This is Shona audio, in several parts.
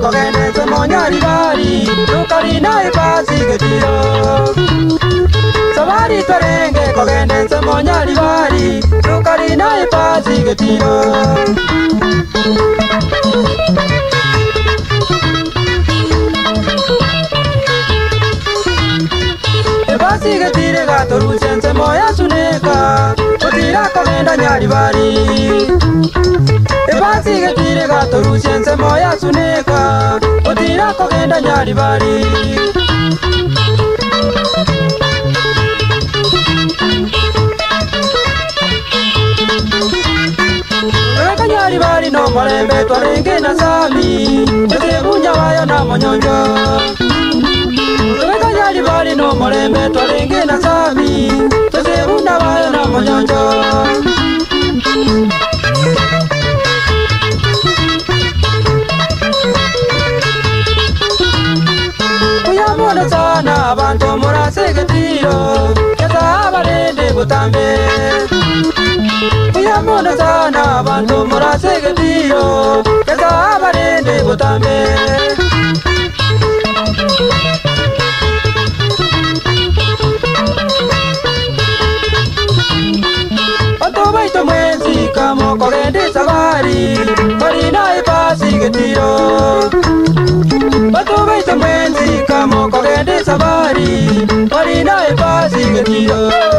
kogendete monyarigari tukarinae pasi gejiro sabari twarenge kogendete monyarigari tukarinae pasi gejiro gatorucense moyasuneka tutira kogenda nyarivari ga turuche nse moya tunika utira kogenda nyali bali Raka nyali bali no malembe twalenge na sami Tete bunja wayo na monyonjo Raka nyali bali no malembe twalenge na sami Tete bunja wayo na monyonjo Thank you. butambe iyo muntu zana abantu murasege biyo keza abarinde butambe otubaito mwenzi kamo kogende sabari kori na ipasige biyo otubaito mwenzi kamo kogende sabari kori na ipasige biyo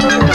Thank you.